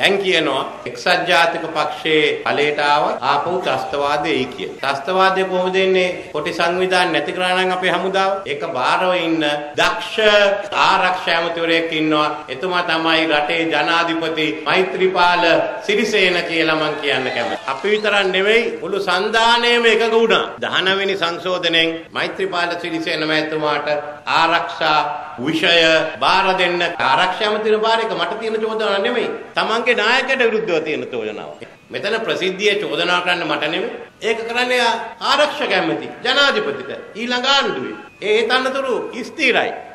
දැන් කියනවා එක්සත් ජාතික පක්ෂයේ ඵලයට ආව ආපහු ත්‍රස්තවාදයේ එයි කියලා. ත්‍රස්තවාදය කොහොමද එන්නේ? කොටි සංවිධාන නැති කරා නම් අපේ හමුදාව. ඒක බාරව ඉන්න දක්ෂ ආරක්ෂා ඇමතිවරයෙක් ඉන්නවා. එතුමා තමයි රටේ ජනාධිපති මෛත්‍රීපාල සිරිසේන කියලා මම කියන්න කැමතියි. අපි විතරක් නෙවෙයි මුළු සංධානයේම එකඟ වුණා. 19 වෙනි සංශෝධනයෙන් මෛත්‍රීපාල සිරිසේන මහත්මයාට ආරක්ෂා විෂය බාර දෙන්න ආරක්ෂා ඇමතිවර බාර එක මට තියෙන චෝදනාවක් නෙමෙයි. තමන්ගේ නායකයට විරුද්ධව තියෙන චෝදනාවක්. මෙතන ප්‍රසිද්ධියේ චෝදනා කරන්න මට නෙමෙයි. ඒක කරන්නේ ආරක්ෂක ඇමති ජනාධිපතිට ඊළඟ ආණ්ඩුවේ. ඒ තනතුරු ස්ථිරයි.